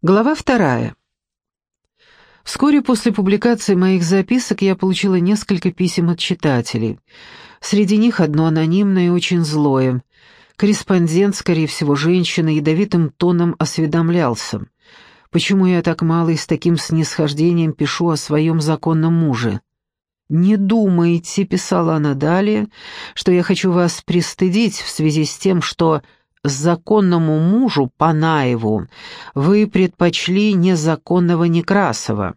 Глава вторая. Вскоре после публикации моих записок я получила несколько писем от читателей. Среди них одно анонимное и очень злое. Корреспондент, скорее всего, женщина, ядовитым тоном осведомлялся. Почему я так мало и с таким снисхождением пишу о своем законном муже? «Не думайте», — писала она далее, — «что я хочу вас пристыдить в связи с тем, что законному мужу Панаеву вы предпочли незаконного Некрасова.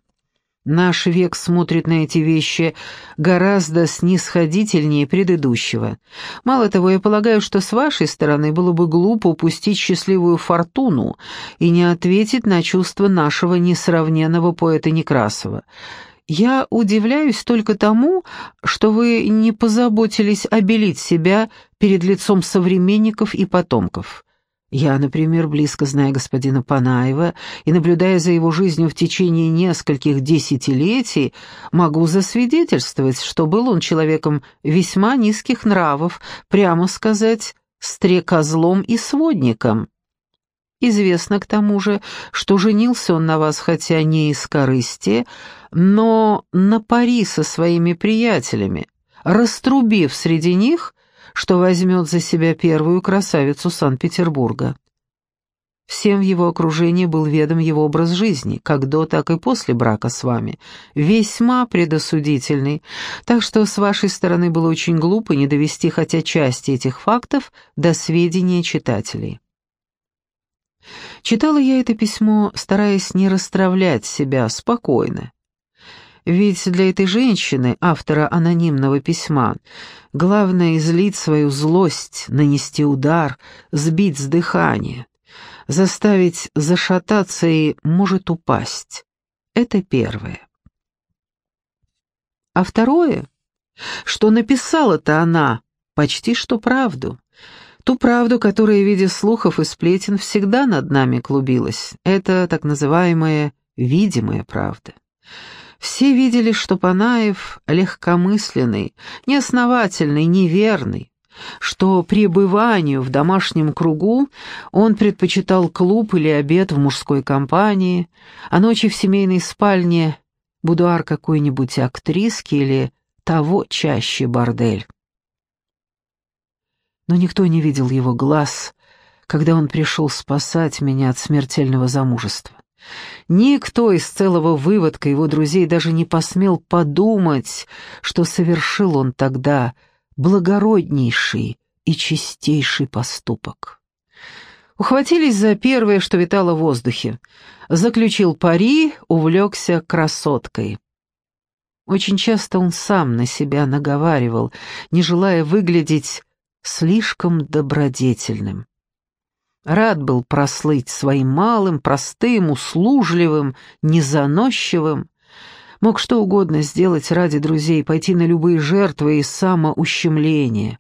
Наш век смотрит на эти вещи гораздо снисходительнее предыдущего. Мало того, я полагаю, что с вашей стороны было бы глупо упустить счастливую фортуну и не ответить на чувства нашего несравненного поэта Некрасова. Я удивляюсь только тому, что вы не позаботились обелить себя перед лицом современников и потомков. Я, например, близко зная господина Панаева и наблюдая за его жизнью в течение нескольких десятилетий, могу засвидетельствовать, что был он человеком весьма низких нравов, прямо сказать, стрекозлом и сводником. Известно к тому же, что женился он на вас хотя не из корысти, но на пари со своими приятелями, раструбив среди них, что возьмет за себя первую красавицу Санкт-Петербурга. Всем в его окружении был ведом его образ жизни, как до, так и после брака с вами, весьма предосудительный, так что с вашей стороны было очень глупо не довести хотя части этих фактов до сведения читателей. Читала я это письмо, стараясь не расстравлять себя спокойно. Ведь для этой женщины, автора анонимного письма, главное излить свою злость, нанести удар, сбить с дыхания, заставить зашататься и может упасть. Это первое. А второе, что написала-то она почти что правду. Ту правду, которая в виде слухов и сплетен всегда над нами клубилась. Это так называемая «видимая правда». Все видели, что Панаев легкомысленный, неосновательный, неверный, что пребыванию в домашнем кругу он предпочитал клуб или обед в мужской компании, а ночи в семейной спальне — будуар какой-нибудь актриски или того чаще бордель но никто не видел его глаз, когда он пришел спасать меня от смертельного замужества. Никто из целого выводка его друзей даже не посмел подумать, что совершил он тогда благороднейший и чистейший поступок. Ухватились за первое, что витало в воздухе. Заключил пари, увлекся красоткой. Очень часто он сам на себя наговаривал, не желая выглядеть слишком добродетельным. Рад был прослыть своим малым, простым, услужливым, незаносчивым. Мог что угодно сделать ради друзей, пойти на любые жертвы и самоущемление.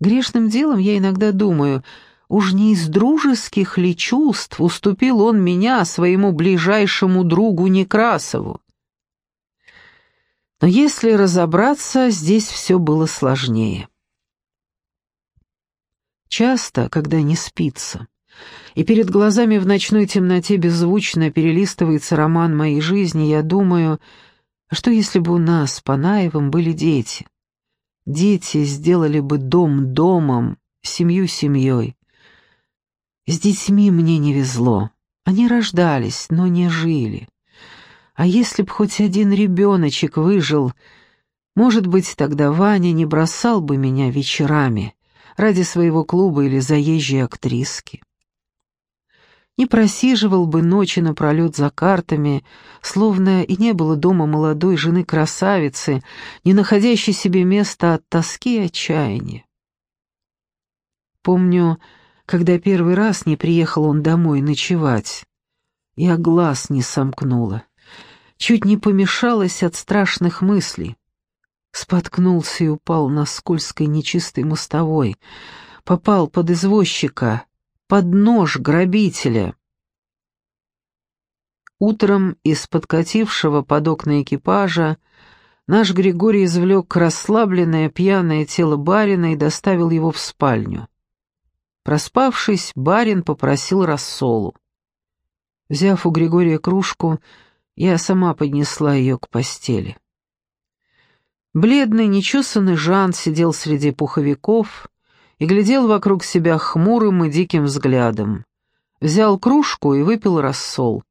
Грешным делом я иногда думаю, уж не из дружеских ли чувств уступил он меня своему ближайшему другу Некрасову. Но если разобраться, здесь все было сложнее. Часто, когда не спится, и перед глазами в ночной темноте беззвучно перелистывается роман моей жизни, я думаю, а что если бы у нас с Панаевым были дети? Дети сделали бы дом домом, семью семьей. С детьми мне не везло. Они рождались, но не жили. А если б хоть один ребеночек выжил, может быть, тогда Ваня не бросал бы меня вечерами ради своего клуба или заезжей актриски. Не просиживал бы ночи напролет за картами, словно и не было дома молодой жены-красавицы, не находящей себе места от тоски и отчаяния. Помню, когда первый раз не приехал он домой ночевать, я глаз не сомкнула, чуть не помешалась от страшных мыслей. Споткнулся и упал на скользкой нечистой мостовой. Попал под извозчика, под нож грабителя. Утром из подкатившего под окна экипажа наш Григорий извлек расслабленное пьяное тело барина и доставил его в спальню. Проспавшись, барин попросил рассолу. Взяв у Григория кружку, я сама поднесла ее к постели. Бледный, нечесанный Жан сидел среди пуховиков и глядел вокруг себя хмурым и диким взглядом. Взял кружку и выпил рассол.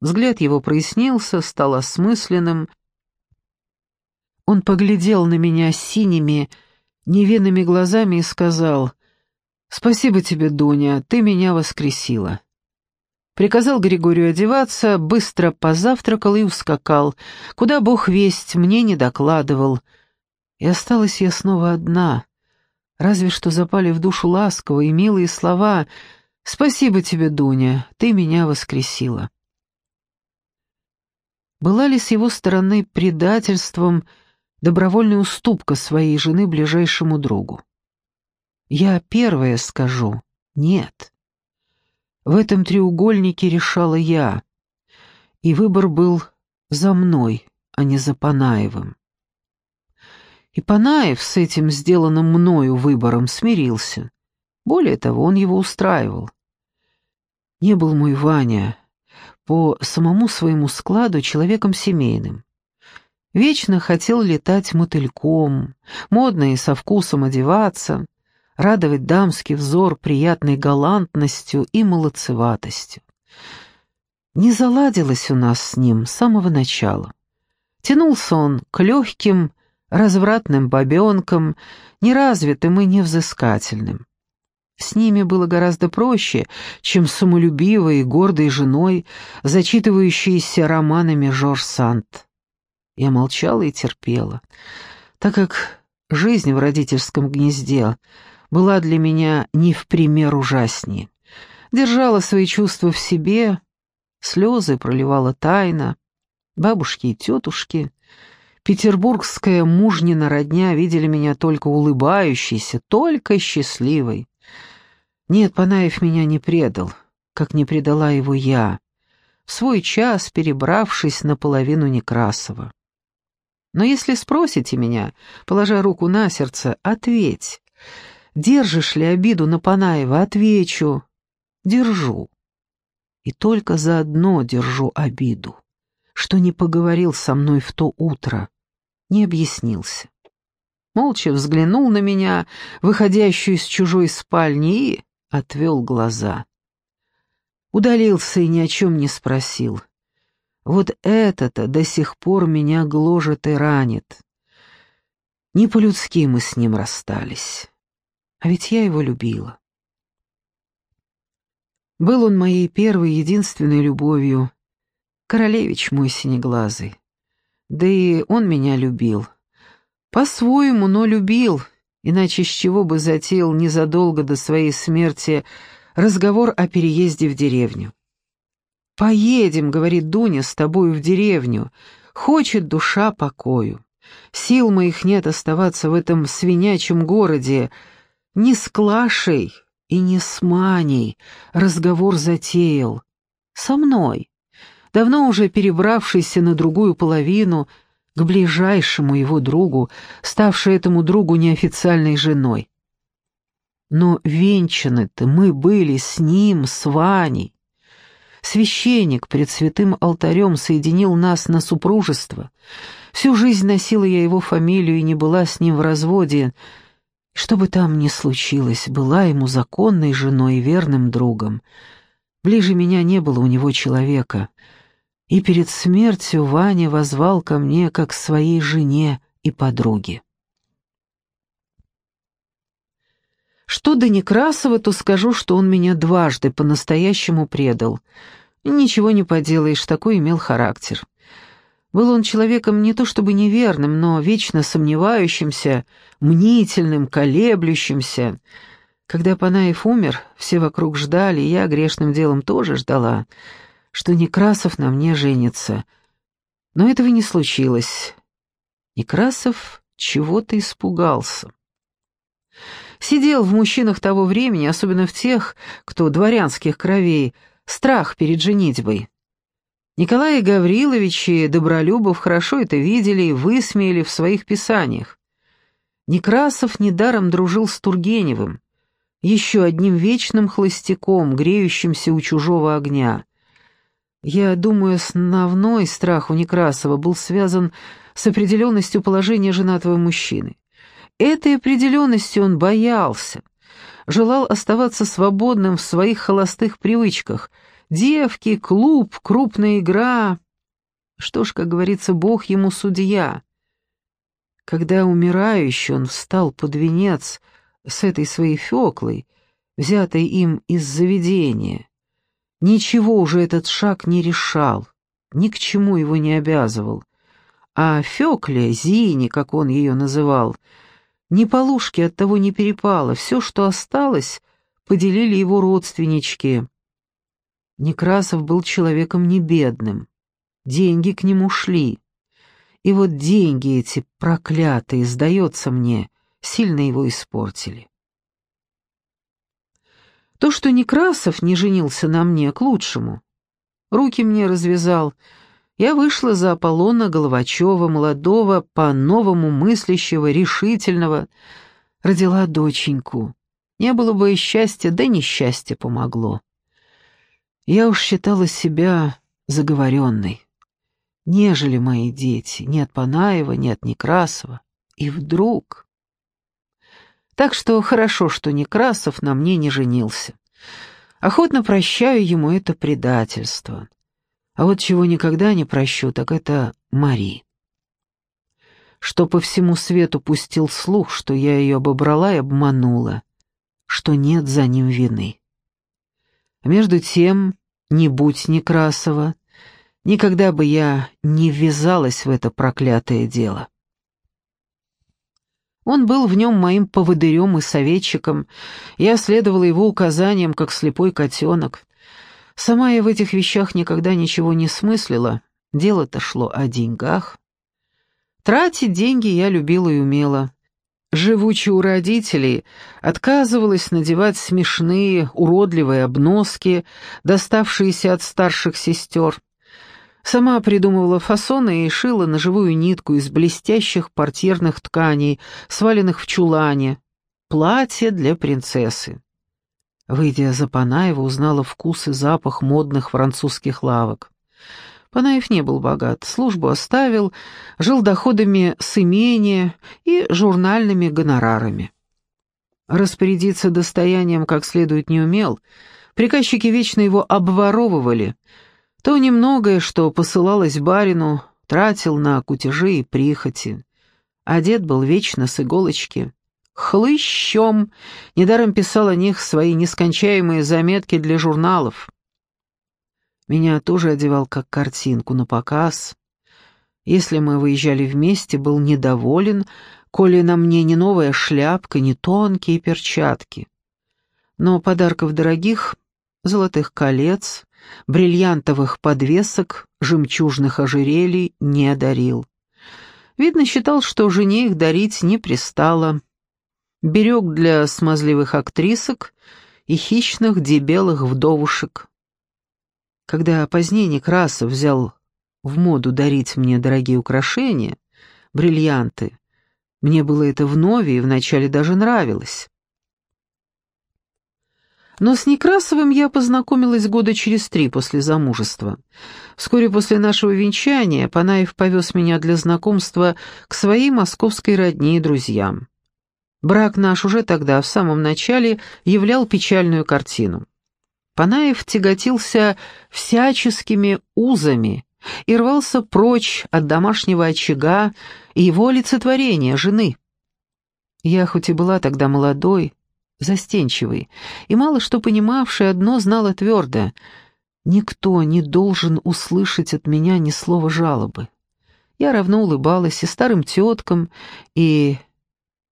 Взгляд его прояснился, стал осмысленным. Он поглядел на меня синими, невинными глазами и сказал, «Спасибо тебе, Дуня, ты меня воскресила». Приказал Григорию одеваться, быстро позавтракал и ускакал. Куда бог весть, мне не докладывал. И осталась я снова одна. Разве что запали в душу ласковые, милые слова «Спасибо тебе, Дуня, ты меня воскресила». Была ли с его стороны предательством добровольная уступка своей жены ближайшему другу? Я первая скажу «нет». В этом треугольнике решала я, и выбор был за мной, а не за Панаевым. И Панаев с этим сделанным мною выбором смирился. Более того, он его устраивал. Не был мой Ваня по самому своему складу человеком семейным. Вечно хотел летать мотыльком, модно и со вкусом одеваться, радовать дамский взор приятной галантностью и молодцеватостью. Не заладилось у нас с ним с самого начала. Тянулся он к легким, развратным бабенкам, неразвитым и невзыскательным. С ними было гораздо проще, чем с самолюбивой и гордой женой, зачитывающейся романами Жорж Сант. Я молчала и терпела, так как жизнь в родительском гнезде была для меня не в пример ужаснее. Держала свои чувства в себе, слезы проливала тайно. Бабушки и тетушки, петербургская мужнина родня видели меня только улыбающейся, только счастливой. Нет, Панаев меня не предал, как не предала его я, в свой час перебравшись наполовину Некрасова. Но если спросите меня, положа руку на сердце, ответь, Держишь ли обиду на Панаева? Отвечу. Держу. И только заодно держу обиду, что не поговорил со мной в то утро, не объяснился. Молча взглянул на меня, выходящую из чужой спальни, и отвел глаза. Удалился и ни о чем не спросил. Вот это-то до сих пор меня гложет и ранит. Не по-людски мы с ним расстались. А ведь я его любила. Был он моей первой, единственной любовью, королевич мой синеглазый. Да и он меня любил. По-своему, но любил, иначе с чего бы затеял незадолго до своей смерти разговор о переезде в деревню. «Поедем», — говорит Дуня, — «с тобою в деревню. Хочет душа покою. Сил моих нет оставаться в этом свинячьем городе, не с Клашей и не с Маней разговор затеял. Со мной, давно уже перебравшийся на другую половину, к ближайшему его другу, ставшей этому другу неофициальной женой. Но венчаны-то мы были с ним, с Ваней. Священник пред святым алтарем соединил нас на супружество. Всю жизнь носила я его фамилию и не была с ним в разводе, что бы там ни случилось, была ему законной женой и верным другом. Ближе меня не было у него человека. И перед смертью Ваня возвал ко мне как к своей жене и подруге. Что до Некрасова, то скажу, что он меня дважды по-настоящему предал. Ничего не поделаешь, такой имел характер. Был он человеком не то чтобы неверным, но вечно сомневающимся, мнительным, колеблющимся. Когда Панаев умер, все вокруг ждали, я грешным делом тоже ждала, что Некрасов на мне женится. Но этого не случилось. Некрасов чего-то испугался. Сидел в мужчинах того времени, особенно в тех, кто дворянских кровей, страх перед женитьбой. Николай Гаврилович и Добролюбов хорошо это видели и высмеяли в своих писаниях. Некрасов недаром дружил с Тургеневым, еще одним вечным холостяком, греющимся у чужого огня. Я думаю, основной страх у Некрасова был связан с определенностью положения женатого мужчины. Этой определенности он боялся, желал оставаться свободным в своих холостых привычках. Девки, клуб, крупная игра. Что ж, как говорится, Бог ему судья. Когда умирающий он встал под венец с этой своей Феклой, взятой им из заведения, ничего уже этот шаг не решал, ни к чему его не обязывал. А Фекле, Зине, как он ее называл, ни полушки от того не перепало, все, что осталось, поделили его родственнички. Некрасов был человеком не бедным, деньги к нему шли. И вот деньги эти проклятые, сдается мне, сильно его испортили. То, что Некрасов не женился на мне, к лучшему. Руки мне развязал — я вышла за Аполлона Головачева, молодого, по-новому мыслящего, решительного, родила доченьку. Не было бы и счастья, да несчастье помогло. Я уж считала себя заговоренной. Нежели мои дети, ни от Панаева, ни от Некрасова. И вдруг... Так что хорошо, что Некрасов на мне не женился. Охотно прощаю ему это предательство. А вот чего никогда не прощу, так это Мари. Что по всему свету пустил слух, что я ее обобрала и обманула, что нет за ним вины. Между тем, не будь Некрасова, никогда бы я не ввязалась в это проклятое дело. Он был в нем моим поводырем и советчиком, я следовала его указаниям, как слепой котенок. Сама я в этих вещах никогда ничего не смыслила, дело-то шло о деньгах. Тратить деньги я любила и умела. Живучи у родителей, отказывалась надевать смешные, уродливые обноски, доставшиеся от старших сестер. Сама придумывала фасоны и шила на живую нитку из блестящих портьерных тканей, сваленных в чулане, платье для принцессы. Выйдя за Панаева, узнала вкус и запах модных французских лавок. Панаев не был богат, службу оставил, жил доходами с имения и журнальными гонорарами. Распорядиться достоянием как следует не умел, приказчики вечно его обворовывали. То немногое, что посылалось барину, тратил на кутежи и прихоти. Одет был вечно с иголочки хлыщом, недаром писал о них свои нескончаемые заметки для журналов. Меня тоже одевал как картинку на показ. Если мы выезжали вместе, был недоволен, коли на мне не новая шляпка, не тонкие перчатки. Но подарков дорогих, золотых колец, бриллиантовых подвесок, жемчужных ожерелий не одарил. Видно, считал, что жене их дарить не пристало берег для смазливых актрисок и хищных дебелых вдовушек. Когда позднее Некрасов взял в моду дарить мне дорогие украшения, бриллианты, мне было это вновь и вначале даже нравилось. Но с Некрасовым я познакомилась года через три после замужества. Вскоре после нашего венчания Панаев повез меня для знакомства к своей московской родне и друзьям. Брак наш уже тогда, в самом начале, являл печальную картину. Панаев тяготился всяческими узами и рвался прочь от домашнего очага и его олицетворения, жены. Я хоть и была тогда молодой, застенчивой, и мало что понимавшей, одно знала твердо — никто не должен услышать от меня ни слова жалобы. Я равно улыбалась и старым теткам, и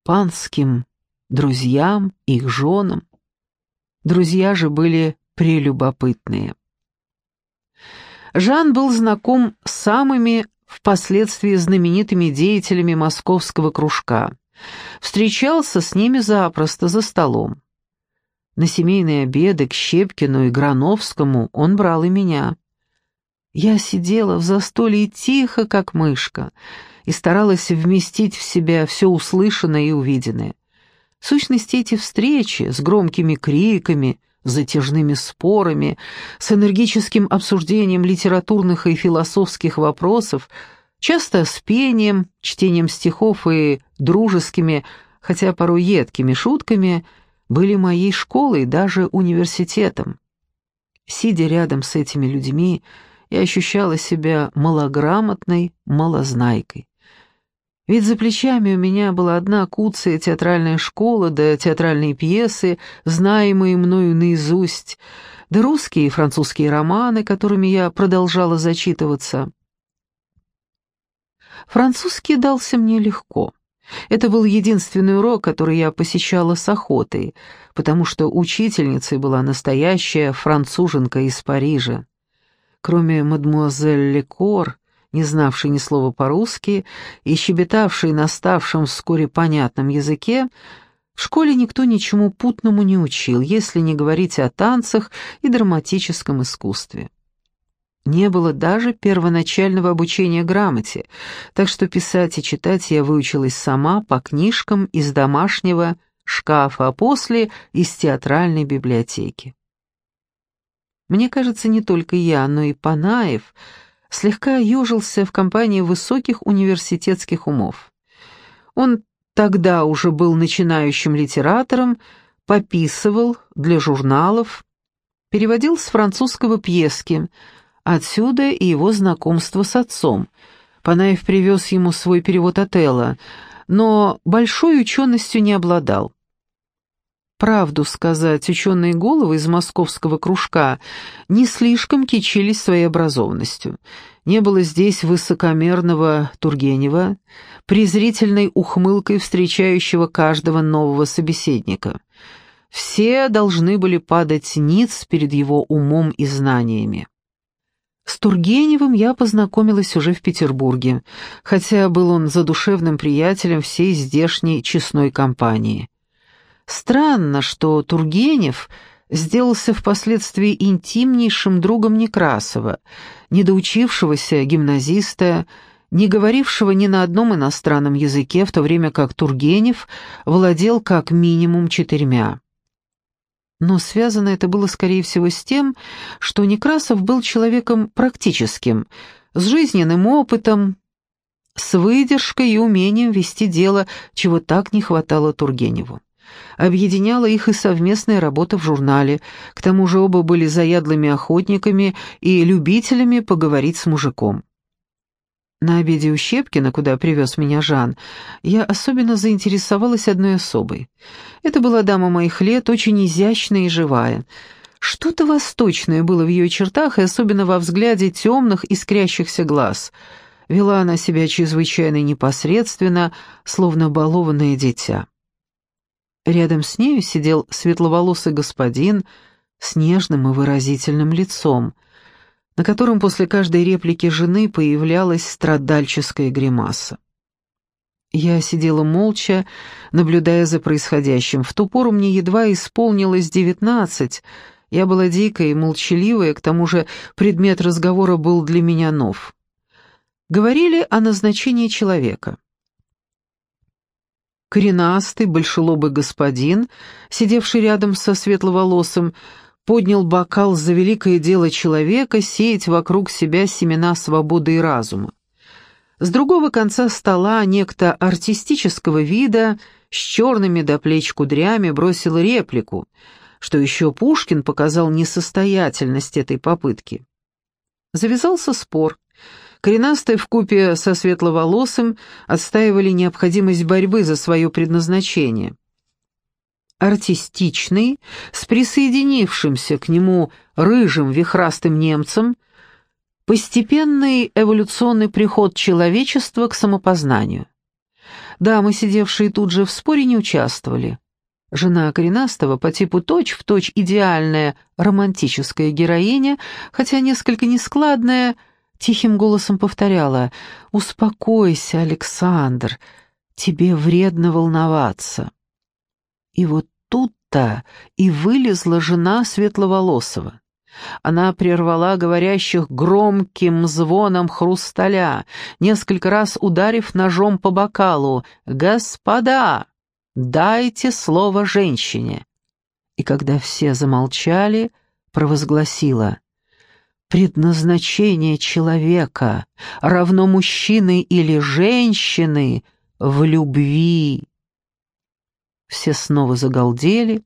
панским друзьям, их женам. Друзья же были прелюбопытные. Жан был знаком с самыми впоследствии знаменитыми деятелями московского кружка. Встречался с ними запросто за столом. На семейные обеды к Щепкину и Грановскому он брал и меня. Я сидела в застолье тихо, как мышка, и старалась вместить в себя все услышанное и увиденное. В сущности, эти встречи с громкими криками, затяжными спорами, с энергическим обсуждением литературных и философских вопросов, часто с пением, чтением стихов и дружескими, хотя порой едкими шутками, были моей школой даже университетом. Сидя рядом с этими людьми, я ощущала себя малограмотной малознайкой. Ведь за плечами у меня была одна куцая театральная школа, да театральные пьесы, знаемые мною наизусть, да русские и французские романы, которыми я продолжала зачитываться. Французский дался мне легко. Это был единственный урок, который я посещала с охотой, потому что учительницей была настоящая француженка из Парижа. Кроме мадмуазель Лекор, не знавший ни слова по-русски и щебетавший на ставшем вскоре понятном языке, в школе никто ничему путному не учил, если не говорить о танцах и драматическом искусстве. Не было даже первоначального обучения грамоте, так что писать и читать я выучилась сама по книжкам из домашнего шкафа, а после — из театральной библиотеки. Мне кажется, не только я, но и Панаев — слегка ежился в компании высоких университетских умов. Он тогда уже был начинающим литератором, пописывал для журналов, переводил с французского пьески, отсюда и его знакомство с отцом. Панаев привез ему свой перевод Отелла, но большой ученостью не обладал. Правду сказать, ученые головы из московского кружка не слишком кичились своей образованностью. Не было здесь высокомерного Тургенева, презрительной ухмылкой встречающего каждого нового собеседника. Все должны были падать ниц перед его умом и знаниями. С Тургеневым я познакомилась уже в Петербурге, хотя был он задушевным приятелем всей здешней честной компании. Странно, что Тургенев сделался впоследствии интимнейшим другом Некрасова, недоучившегося гимназиста, не говорившего ни на одном иностранном языке, в то время как Тургенев владел как минимум четырьмя. Но связано это было, скорее всего, с тем, что Некрасов был человеком практическим, с жизненным опытом, с выдержкой и умением вести дело, чего так не хватало Тургеневу. Объединяла их и совместная работа в журнале, к тому же оба были заядлыми охотниками и любителями поговорить с мужиком. На обеде у Щепкина, куда привез меня Жан, я особенно заинтересовалась одной особой. Это была дама моих лет, очень изящная и живая. Что-то восточное было в ее чертах, и особенно во взгляде темных, искрящихся глаз. Вела она себя чрезвычайно непосредственно, словно балованное дитя. Рядом с нею сидел светловолосый господин с нежным и выразительным лицом, на котором после каждой реплики жены появлялась страдальческая гримаса. Я сидела молча, наблюдая за происходящим. В ту пору мне едва исполнилось девятнадцать. Я была дикая и молчаливая, к тому же предмет разговора был для меня нов. Говорили о назначении человека. Коренастый, большелобый господин, сидевший рядом со светловолосым, поднял бокал за великое дело человека сеять вокруг себя семена свободы и разума. С другого конца стола некто артистического вида с черными до плеч кудрями бросил реплику, что еще Пушкин показал несостоятельность этой попытки. Завязался спор — Коренастые вкупе со светловолосым отстаивали необходимость борьбы за свое предназначение. Артистичный, с присоединившимся к нему рыжим вихрастым немцем, постепенный эволюционный приход человечества к самопознанию. Дамы, сидевшие тут же в споре, не участвовали. Жена коренастого по типу точь-в-точь точь идеальная романтическая героиня, хотя несколько нескладная, Тихим голосом повторяла «Успокойся, Александр, тебе вредно волноваться». И вот тут-то и вылезла жена Светловолосова. Она прервала говорящих громким звоном хрусталя, несколько раз ударив ножом по бокалу. «Господа, дайте слово женщине!» И когда все замолчали, провозгласила «Предназначение человека равно мужчины или женщины в любви». Все снова загалдели.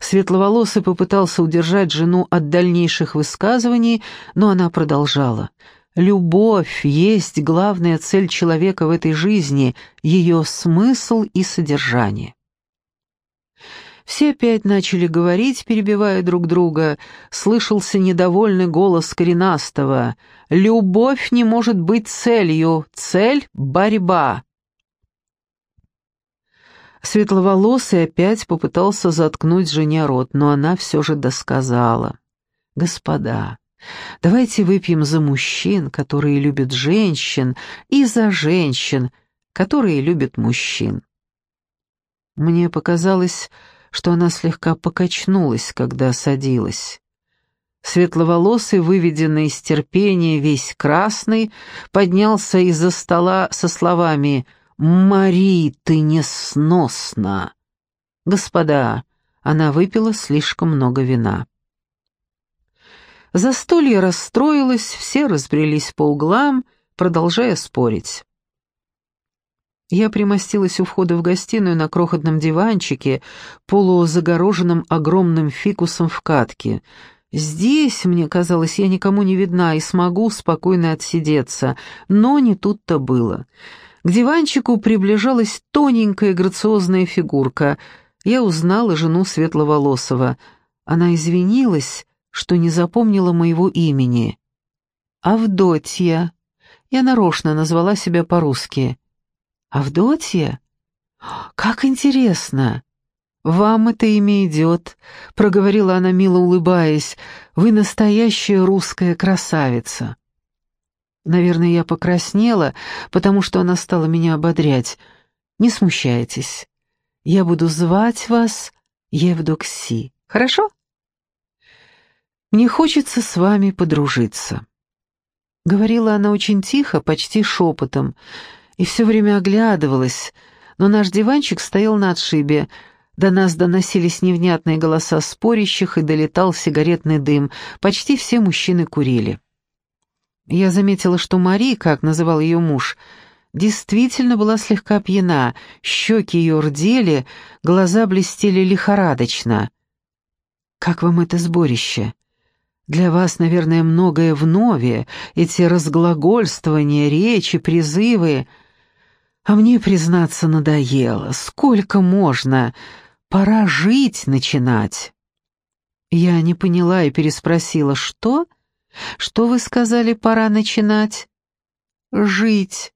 Светловолосый попытался удержать жену от дальнейших высказываний, но она продолжала. «Любовь есть главная цель человека в этой жизни, ее смысл и содержание». Все опять начали говорить, перебивая друг друга. Слышался недовольный голос коренастого. «Любовь не может быть целью. Цель — борьба». Светловолосый опять попытался заткнуть жене рот, но она все же досказала. «Господа, давайте выпьем за мужчин, которые любят женщин, и за женщин, которые любят мужчин». Мне показалось, что она слегка покачнулась, когда садилась. Светловолосый, выведенный из терпения, весь красный, поднялся из-за стола со словами. «Мари, ты несносна!» «Господа, она выпила слишком много вина». Застолье расстроилось, все разбрелись по углам, продолжая спорить. Я примостилась у входа в гостиную на крохотном диванчике, полузагороженном огромным фикусом в катке. Здесь, мне казалось, я никому не видна и смогу спокойно отсидеться, но не тут-то было. К диванчику приближалась тоненькая грациозная фигурка. Я узнала жену Светловолосова. Она извинилась, что не запомнила моего имени. «Авдотья». Я нарочно назвала себя по-русски. «Авдотья? Как интересно!» «Вам это имя идет», — проговорила она, мило улыбаясь. «Вы настоящая русская красавица». Наверное, я покраснела, потому что она стала меня ободрять. «Не смущайтесь. Я буду звать вас Евдокси. Хорошо?» «Мне хочется с вами подружиться». Говорила она очень тихо, почти шепотом, и все время оглядывалась, но наш диванчик стоял на отшибе, до нас доносились невнятные голоса спорящих и долетал сигаретный дым, почти все мужчины курили. Я заметила, что Мари, как называл ее муж, действительно была слегка пьяна, щеки ее рдели, глаза блестели лихорадочно. «Как вам это сборище? Для вас, наверное, многое вновь, эти разглагольствования, речи, призывы. А мне, признаться, надоело. Сколько можно? Пора жить начинать». Я не поняла и переспросила, «Что?» Что вы сказали, пора начинать? Жить.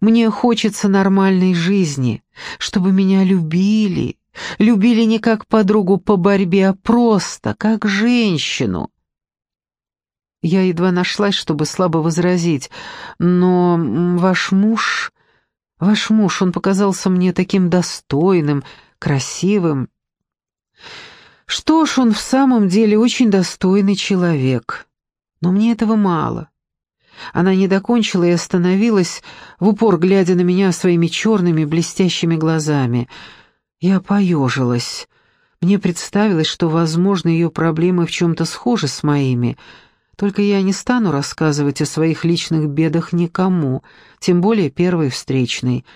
Мне хочется нормальной жизни, чтобы меня любили. Любили не как подругу по борьбе, а просто, как женщину. Я едва нашлась, чтобы слабо возразить, но ваш муж... Ваш муж, он показался мне таким достойным, красивым. Что ж, он в самом деле очень достойный человек. Но мне этого мало. Она не докончила и остановилась, в упор глядя на меня своими черными блестящими глазами. Я поежилась. Мне представилось, что, возможно, ее проблемы в чем-то схожи с моими. Только я не стану рассказывать о своих личных бедах никому, тем более первой встречной.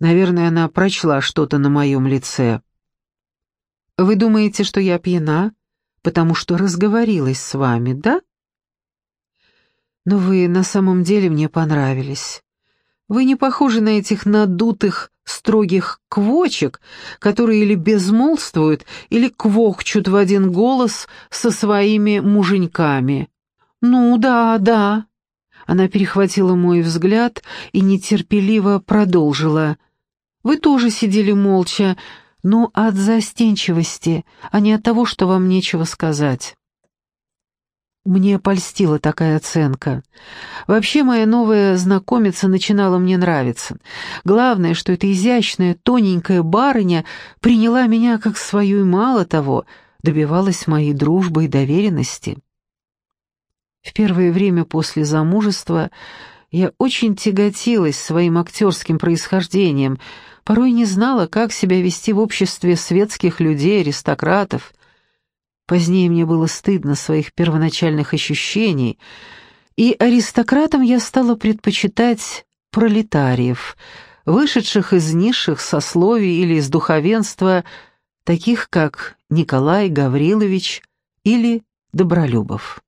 Наверное, она прочла что-то на моем лице. «Вы думаете, что я пьяна, потому что разговорилась с вами, да?» Но вы на самом деле мне понравились. Вы не похожи на этих надутых, строгих квочек, которые или безмолвствуют, или квохчут в один голос со своими муженьками. Ну да, да. Она перехватила мой взгляд и нетерпеливо продолжила. Вы тоже сидели молча, но от застенчивости, а не от того, что вам нечего сказать. Мне польстила такая оценка. Вообще моя новая знакомица начинала мне нравиться. Главное, что эта изящная, тоненькая барыня приняла меня как свою и мало того, добивалась моей дружбы и доверенности. В первое время после замужества я очень тяготилась своим актерским происхождением, порой не знала, как себя вести в обществе светских людей, аристократов. Позднее мне было стыдно своих первоначальных ощущений, и аристократам я стала предпочитать пролетариев, вышедших из низших сословий или из духовенства, таких как Николай Гаврилович или Добролюбов.